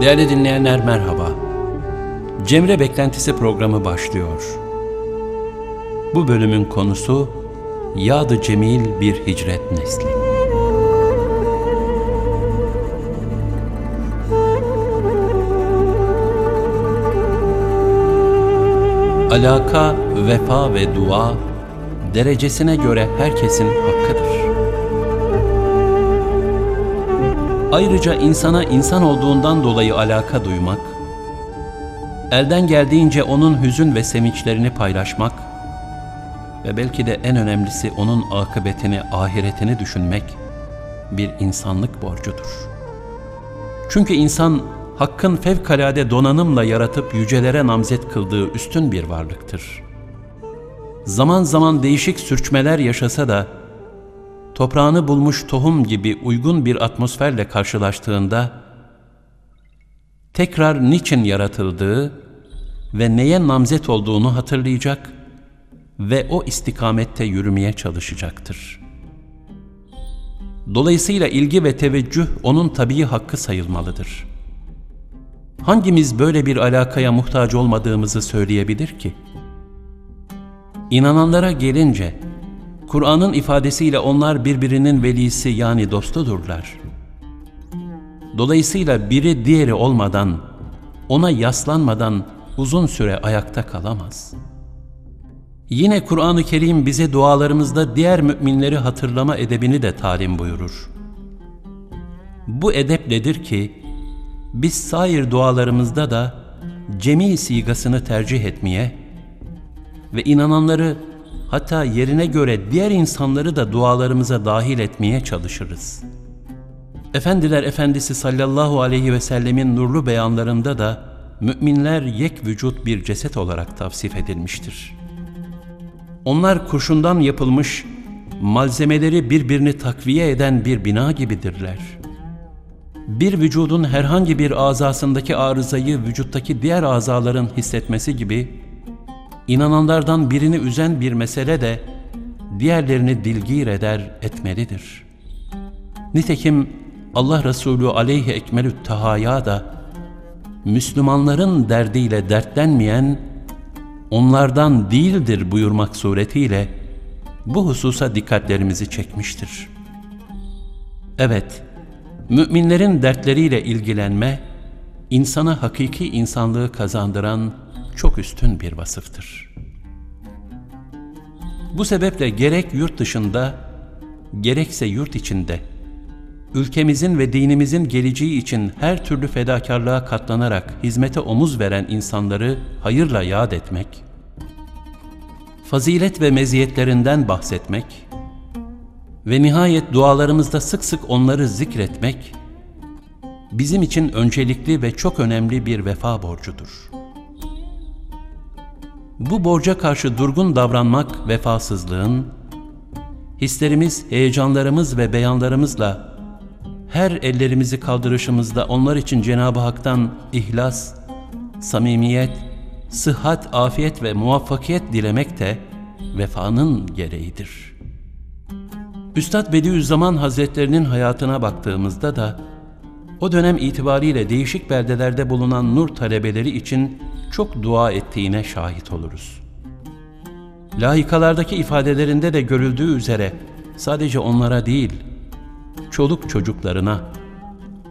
Değerli dinleyenler merhaba. Cemre Beklentisi programı başlıyor. Bu bölümün konusu Yadı Cemil bir hicret nesli. Alaka, vefa ve dua derecesine göre herkesin hakkıdır. Ayrıca insana insan olduğundan dolayı alaka duymak, elden geldiğince onun hüzün ve sevinçlerini paylaşmak ve belki de en önemlisi onun akıbetini, ahiretini düşünmek bir insanlık borcudur. Çünkü insan Hakk'ın fevkalade donanımla yaratıp yücelere namzet kıldığı üstün bir varlıktır. Zaman zaman değişik sürçmeler yaşasa da toprağını bulmuş tohum gibi uygun bir atmosferle karşılaştığında tekrar niçin yaratıldığı ve neye namzet olduğunu hatırlayacak ve o istikamette yürümeye çalışacaktır. Dolayısıyla ilgi ve teveccüh onun tabii hakkı sayılmalıdır. Hangimiz böyle bir alakaya muhtaç olmadığımızı söyleyebilir ki? İnananlara gelince, Kur'an'ın ifadesiyle onlar birbirinin velisi yani dostudurlar. Dolayısıyla biri diğeri olmadan, ona yaslanmadan uzun süre ayakta kalamaz. Yine Kur'an-ı Kerim bize dualarımızda diğer müminleri hatırlama edebini de talim buyurur. Bu edep nedir ki, biz sair dualarımızda da cemi sigasını tercih etmeye ve inananları hatta yerine göre diğer insanları da dualarımıza dahil etmeye çalışırız. Efendiler Efendisi sallallahu aleyhi ve sellemin nurlu beyanlarında da müminler yek vücut bir ceset olarak tavsif edilmiştir. Onlar kurşundan yapılmış, malzemeleri birbirini takviye eden bir bina gibidirler. Bir vücudun herhangi bir azasındaki arızayı vücuttaki diğer azaların hissetmesi gibi, inananlardan birini üzen bir mesele de diğerlerini dilgir eder etmelidir. Nitekim Allah Resulü aleyhi ekmelü tahaya da Müslümanların derdiyle dertlenmeyen onlardan değildir buyurmak suretiyle bu hususa dikkatlerimizi çekmiştir. Evet, müminlerin dertleriyle ilgilenme, insana hakiki insanlığı kazandıran çok üstün bir vasıftır. Bu sebeple gerek yurt dışında, gerekse yurt içinde, ülkemizin ve dinimizin geleceği için her türlü fedakarlığa katlanarak hizmete omuz veren insanları hayırla yad etmek, fazilet ve meziyetlerinden bahsetmek ve nihayet dualarımızda sık sık onları zikretmek, bizim için öncelikli ve çok önemli bir vefa borcudur.'' Bu borca karşı durgun davranmak vefasızlığın, hislerimiz, heyecanlarımız ve beyanlarımızla her ellerimizi kaldırışımızda onlar için Cenab-ı Hak'tan ihlas, samimiyet, sıhhat, afiyet ve muvaffakiyet dilemek de vefanın gereğidir. Üstad Bediüzzaman Hazretlerinin hayatına baktığımızda da o dönem itibariyle değişik beldelerde bulunan nur talebeleri için çok dua ettiğine şahit oluruz. Lahikalardaki ifadelerinde de görüldüğü üzere sadece onlara değil, çoluk çocuklarına,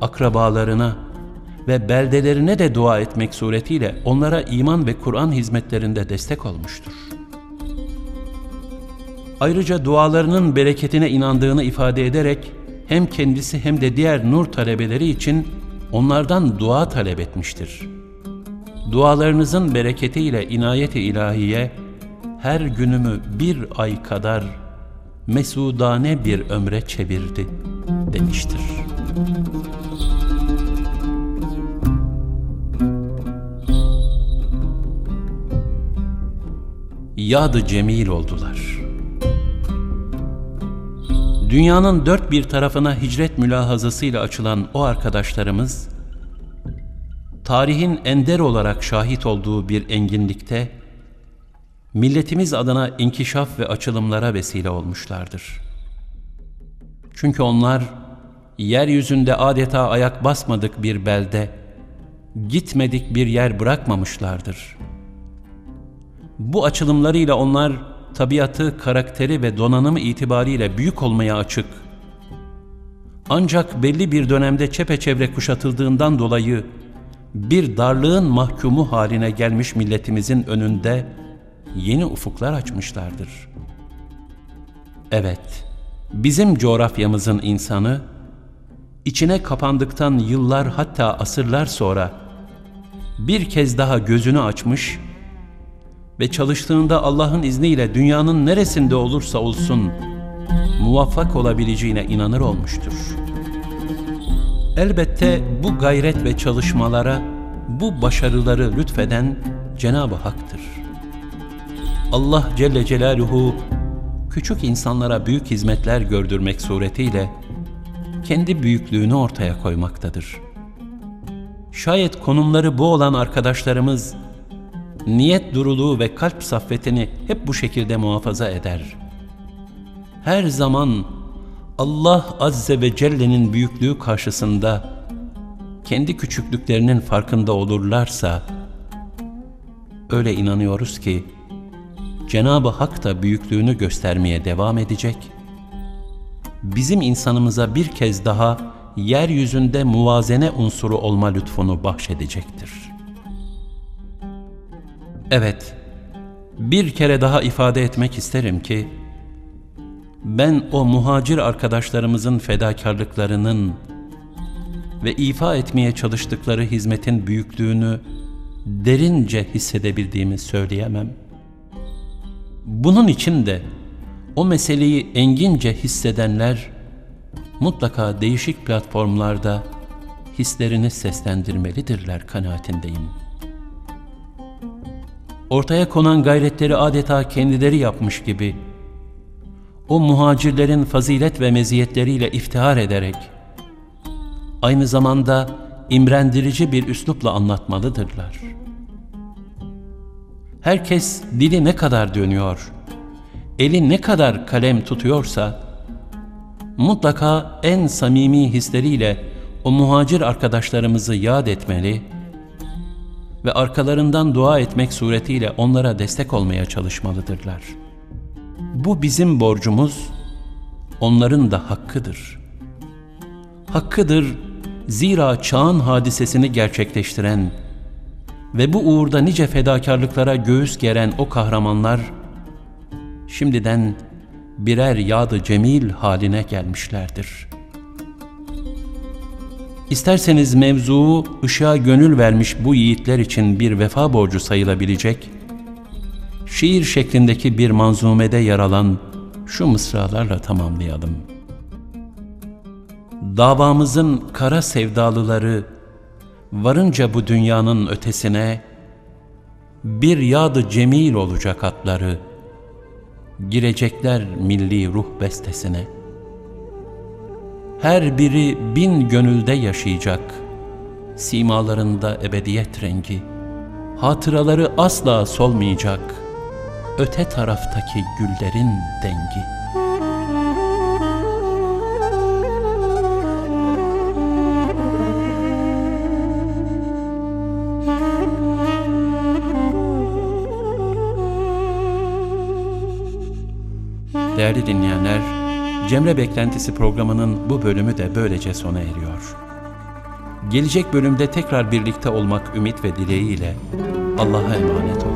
akrabalarına ve beldelerine de dua etmek suretiyle onlara iman ve Kur'an hizmetlerinde destek olmuştur. Ayrıca dualarının bereketine inandığını ifade ederek hem kendisi hem de diğer nur talebeleri için onlardan dua talep etmiştir. Dualarınızın bereketiyle inayet-i ilahiye her günümü bir ay kadar mesudane bir ömre çevirdi demiştir. Yadı cemil oldular. Dünyanın dört bir tarafına hicret mülahazasıyla açılan o arkadaşlarımız, tarihin ender olarak şahit olduğu bir enginlikte, milletimiz adına inkişaf ve açılımlara vesile olmuşlardır. Çünkü onlar, yeryüzünde adeta ayak basmadık bir belde, gitmedik bir yer bırakmamışlardır. Bu açılımlarıyla onlar tabiatı, karakteri ve donanımı itibariyle büyük olmaya açık. Ancak belli bir dönemde çepeçevre kuşatıldığından dolayı bir darlığın mahkumu haline gelmiş milletimizin önünde yeni ufuklar açmışlardır. Evet, bizim coğrafyamızın insanı, içine kapandıktan yıllar hatta asırlar sonra bir kez daha gözünü açmış ve çalıştığında Allah'ın izniyle dünyanın neresinde olursa olsun muvaffak olabileceğine inanır olmuştur. Elbette bu gayret ve çalışmalara bu başarıları lütfeden Cenab-ı Hak'tır. Allah Celle Celaluhu küçük insanlara büyük hizmetler gördürmek suretiyle kendi büyüklüğünü ortaya koymaktadır. Şayet konumları bu olan arkadaşlarımız niyet duruluğu ve kalp saffetini hep bu şekilde muhafaza eder. Her zaman Allah Azze ve Celle'nin büyüklüğü karşısında kendi küçüklüklerinin farkında olurlarsa, öyle inanıyoruz ki, Cenab-ı Hak da büyüklüğünü göstermeye devam edecek, bizim insanımıza bir kez daha yeryüzünde muvazene unsuru olma lütfunu bahşedecektir. Evet, bir kere daha ifade etmek isterim ki, ben o muhacir arkadaşlarımızın fedakarlıklarının ve ifa etmeye çalıştıkları hizmetin büyüklüğünü derince hissedebildiğimi söyleyemem. Bunun için de o meseleyi engince hissedenler mutlaka değişik platformlarda hislerini seslendirmelidirler kanaatindeyim. Ortaya konan gayretleri adeta kendileri yapmış gibi o muhacirlerin fazilet ve meziyetleriyle iftihar ederek aynı zamanda imrendirici bir üslupla anlatmalıdırlar. Herkes dili ne kadar dönüyor, eli ne kadar kalem tutuyorsa, mutlaka en samimi hisleriyle o muhacir arkadaşlarımızı yad etmeli ve arkalarından dua etmek suretiyle onlara destek olmaya çalışmalıdırlar. Bu bizim borcumuz, onların da hakkıdır. Hakkıdır Zira çağın hadisesini gerçekleştiren ve bu uğurda nice fedakarlıklara göğüs geren o kahramanlar, şimdiden birer yadı cemil haline gelmişlerdir. İsterseniz mevzuu ışığa gönül vermiş bu yiğitler için bir vefa borcu sayılabilecek, şiir şeklindeki bir manzumede yer alan şu mısralarla tamamlayalım.'' davamızın kara sevdalıları varınca bu dünyanın ötesine bir yadı cemil olacak atları girecekler milli ruh bestesine her biri bin gönülde yaşayacak simalarında ebediyet rengi hatıraları asla solmayacak öte taraftaki güllerin dengi Değerli dinleyenler, Cemre Beklentisi programının bu bölümü de böylece sona eriyor. Gelecek bölümde tekrar birlikte olmak ümit ve dileğiyle Allah'a emanet olun.